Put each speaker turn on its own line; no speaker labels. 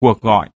Cuộc gọi.